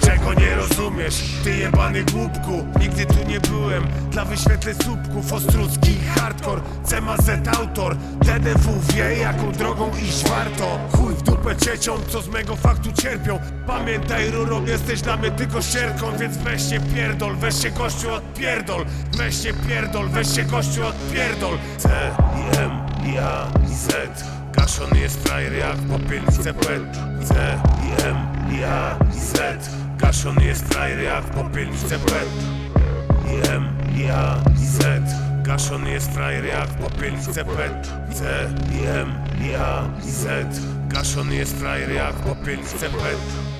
Tego nie rozumiesz, ty jebany głupku? Nigdy tu nie byłem, dla wyświetleń słupków. Ostrucki, hardcore, CMZ autor. DDW wie jaką drogą iść warto. Chuj w dupę cieciom, co z mego faktu cierpią. Pamiętaj rurą, jesteś dla mnie tylko ścierką Więc weź się pierdol, weź się gościu odpierdol. Weź się pierdol, weź się gościu odpierdol. C, I, M, I, A, I, Z. Gaszony jest frajer jak popielnice pet C, I, M, I, A, I, Z Gaszony jest frajer jak popielnice pet I, M, I, A, I, Z. Gaszony jest frajer jak popielnice pet C, I, M, I, A, I, Z. Gaszony jest frajer jak popielnice pet